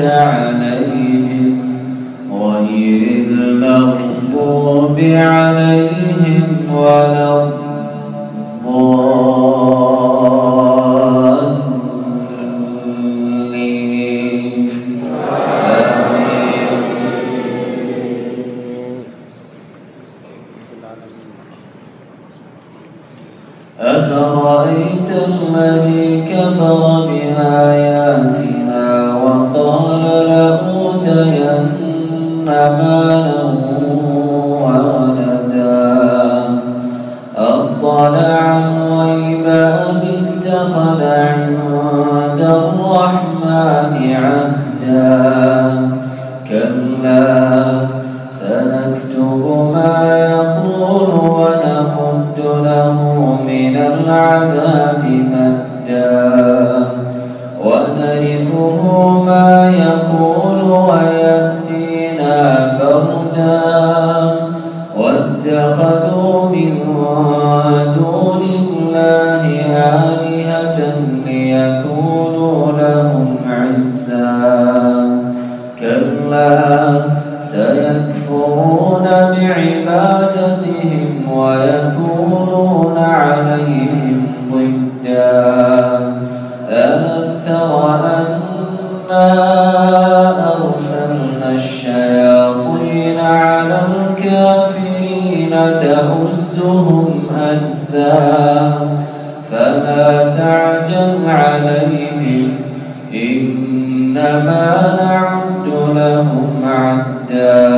عليهم غير المغضوب عليهم ولا الضالين أفرأيت الذي كفر كلا بعبادتهم ويكونون عليهم ضدا. ألم تر أنا أرسلنا الشياطين على الكافرين تؤزهم أزا فلا تعجل عليهم. إنما نعد لهم عدا.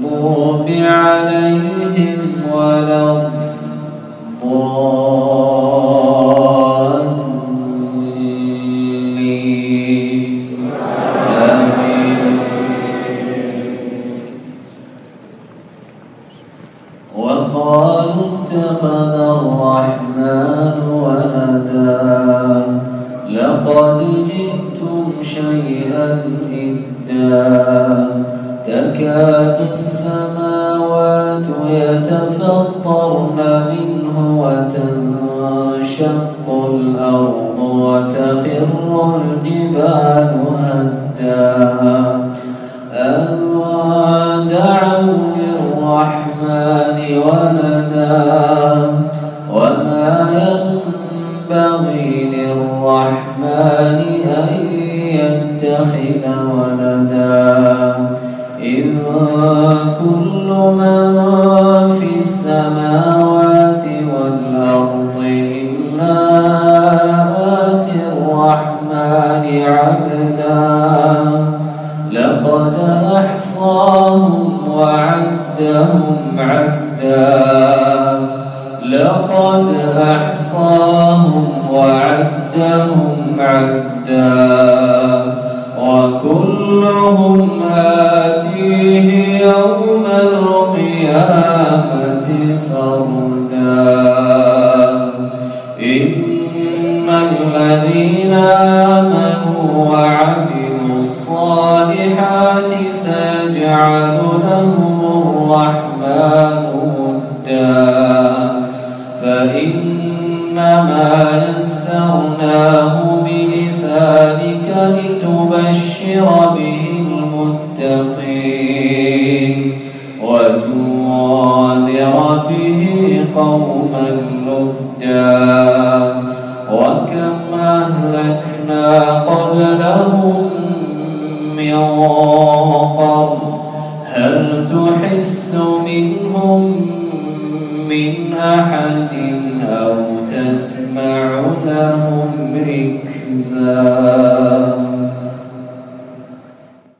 عليهم ولا الضالين. وقالوا اتخذ الرحمن ولدا. لقد جئتم شيئا إدا. تكاد السماوات يتفطرن منه وتنشق الأرض وتخر الجبال لقد أحصاهم وعدهم عدا. فردا. إن الذين آمنوا وعملوا الصالحات سيجعل لهم الرحمن ودا. فإنما يسرناه بلسانك لتبشر وكم أهلكنا قبلهم من قرن هل تحس منهم من أحد؟